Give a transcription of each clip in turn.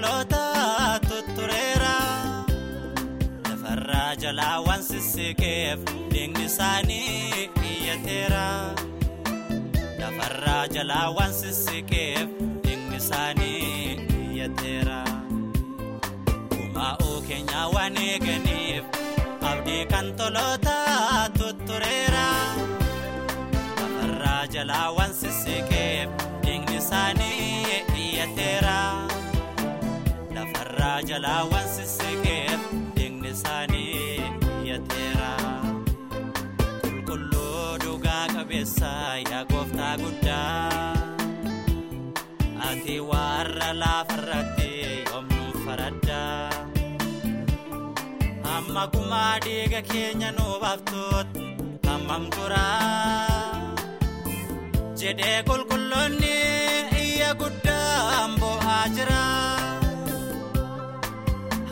toloota tuttureera lafarraa jalaa waan sissiqeef dhiigni isaanii iyyateera lafarraa jalaa waan sissiqeef dhiigni isaanii iyyateera gumaa'uu keenya waan eeganiif abdii kan toloota lafarraa jalaa waan sissiqeef dhiigni isaanii iyyateera qulqulluu dhugaa qabeessa yaa gooftaa guddaa ati warra laafarratti yoomnuu faraddaa amma gumaa dhiiga keenya nuu baaftuut hammam turaa jedhee qulqulloonni iyya guddaan bo'aa jira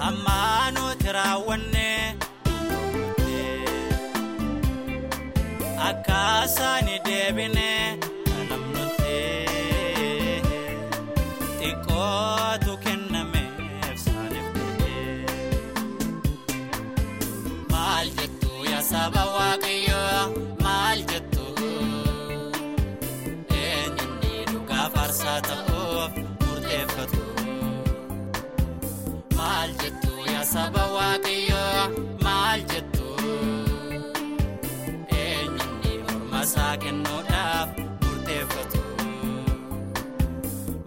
hammaa nuti raawwanne akka isaani deebine namnutti xiqqootu kennameef isaaniif turte maal jettu yaa saba waaqayyoo saba waaqayyoo maal jettu eenyundi mormasaa kennuudhaaf murteeffatu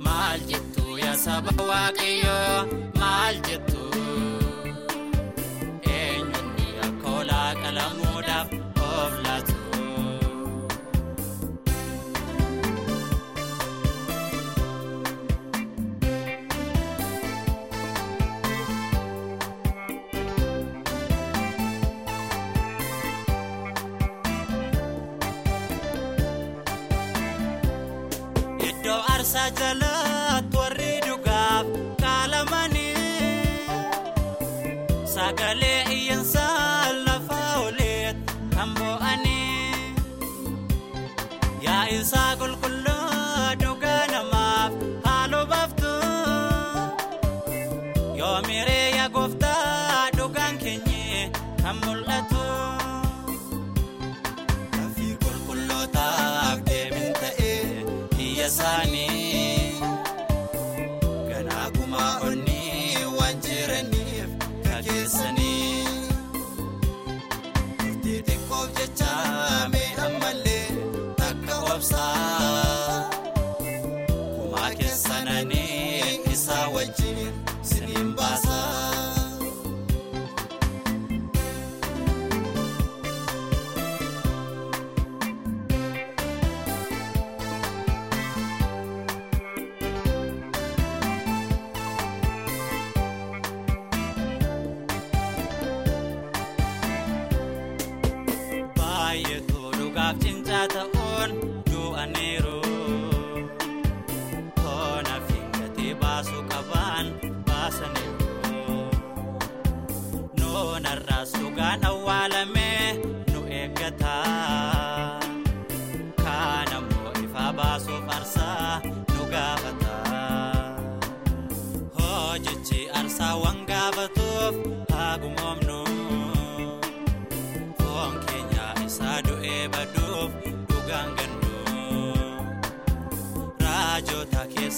maal jettu yaa saba waaqayyoo maal jettu Iddoo aarsaa jalatti warri dhugaaf qaalamanii sagalee iyyansaa lafa oleet kan bo'anii yaa isaa qulqulluu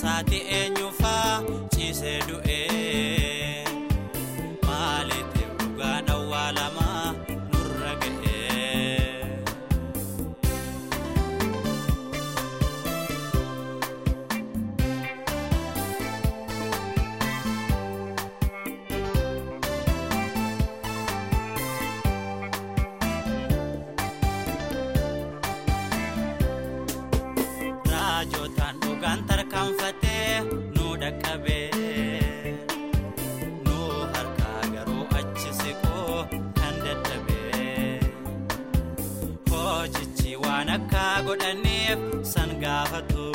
raajota keessaatti akka godhaniif san gaafatu.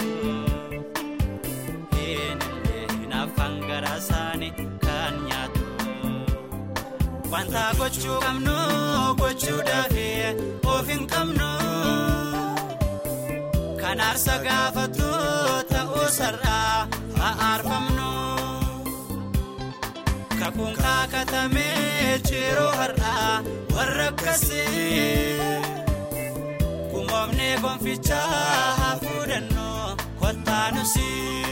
Hinillee hin afaan garaa isaanii kan nyaatu. Wanta gochuu qabnu gochuudhaafi of hin qabnu. kan aarsa gaafatu ta'uu sar'aa haa aarfamnu. Kun kaakatamee jiruu har'aa warra akkasii kumoomnee gonfichaa hafuudhannoo kottaa nusi.